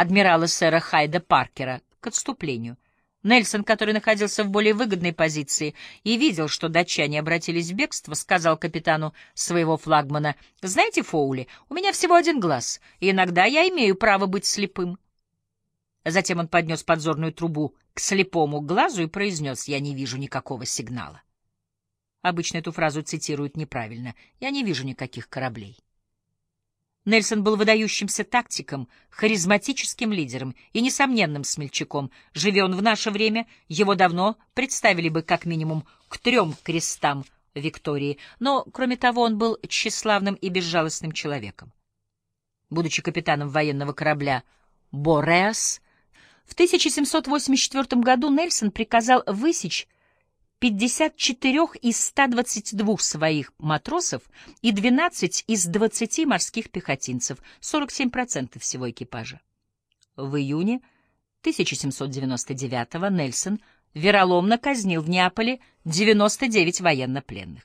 адмирала сэра Хайда Паркера к отступлению. Нельсон, который находился в более выгодной позиции и видел, что датчане обратились в бегство, сказал капитану своего флагмана, «Знаете, Фоули, у меня всего один глаз, и иногда я имею право быть слепым». Затем он поднес подзорную трубу к слепому глазу и произнес, «Я не вижу никакого сигнала». Обычно эту фразу цитируют неправильно. «Я не вижу никаких кораблей». Нельсон был выдающимся тактиком, харизматическим лидером и несомненным смельчаком. Живя он в наше время, его давно представили бы как минимум к трем крестам Виктории, но, кроме того, он был тщеславным и безжалостным человеком. Будучи капитаном военного корабля «Бореас», в 1784 году Нельсон приказал высечь 54 из 122 своих матросов и 12 из 20 морских пехотинцев, 47% всего экипажа. В июне 1799 Нельсон вероломно казнил в Неаполе 99 военнопленных.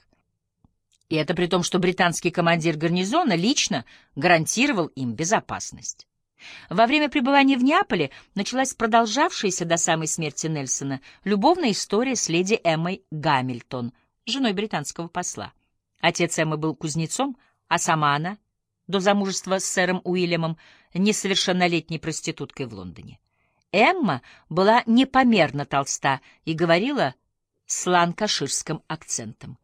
И это при том, что британский командир гарнизона лично гарантировал им безопасность. Во время пребывания в Неаполе началась продолжавшаяся до самой смерти Нельсона любовная история с леди Эммой Гамильтон, женой британского посла. Отец Эммы был кузнецом, а сама она, до замужества с сэром Уильямом, несовершеннолетней проституткой в Лондоне. Эмма была непомерно толста и говорила с ланкаширским акцентом.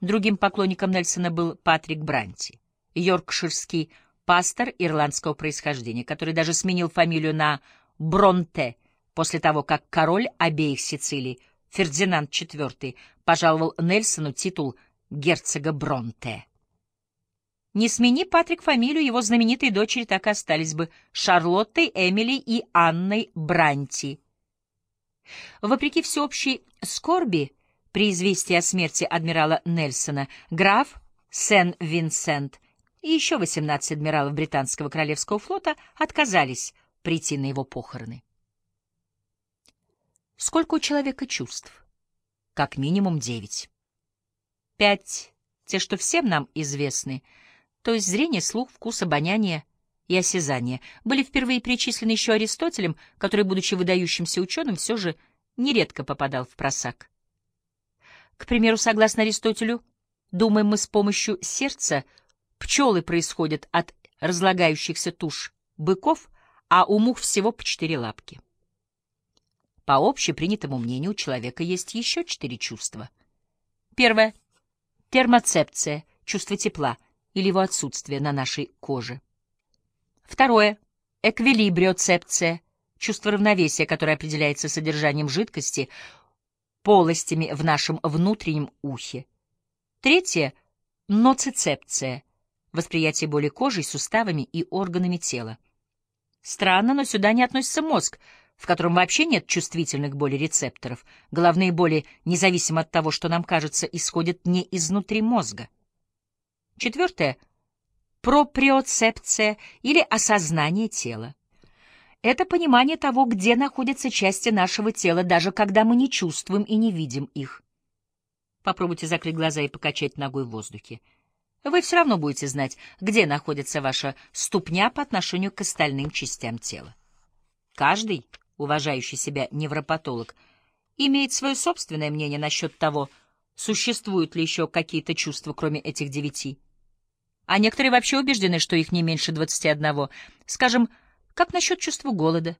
Другим поклонником Нельсона был Патрик Бранти, йоркширский пастор ирландского происхождения, который даже сменил фамилию на Бронте после того, как король обеих Сицилий, Фердинанд IV, пожаловал Нельсону титул герцога Бронте. Не смени Патрик фамилию, его знаменитые дочери так и остались бы Шарлоттой, Эмили и Анной Бранти. Вопреки всеобщей скорби при известии о смерти адмирала Нельсона, граф Сен-Винсент и еще 18 адмиралов британского королевского флота отказались прийти на его похороны. Сколько у человека чувств? Как минимум девять. Пять — те, что всем нам известны, то есть зрение, слух, вкус, обоняние и осязание, были впервые перечислены еще Аристотелем, который, будучи выдающимся ученым, все же нередко попадал в просак. К примеру, согласно Аристотелю, думаем мы с помощью сердца — Пчелы происходят от разлагающихся туш быков, а у мух всего по четыре лапки. По общепринятому мнению, у человека есть еще четыре чувства. Первое — термоцепция, чувство тепла или его отсутствие на нашей коже. Второе — эквилибриоцепция, чувство равновесия, которое определяется содержанием жидкости, полостями в нашем внутреннем ухе. Третье — ноцицепция, восприятие боли кожей, суставами и органами тела. Странно, но сюда не относится мозг, в котором вообще нет чувствительных боли рецепторов. Головные боли, независимо от того, что нам кажется, исходят не изнутри мозга. Четвертое — проприоцепция или осознание тела. Это понимание того, где находятся части нашего тела, даже когда мы не чувствуем и не видим их. Попробуйте закрыть глаза и покачать ногой в воздухе. Вы все равно будете знать, где находится ваша ступня по отношению к остальным частям тела. Каждый, уважающий себя невропатолог, имеет свое собственное мнение насчет того, существуют ли еще какие-то чувства, кроме этих девяти. А некоторые вообще убеждены, что их не меньше двадцати одного. Скажем, как насчет чувства голода?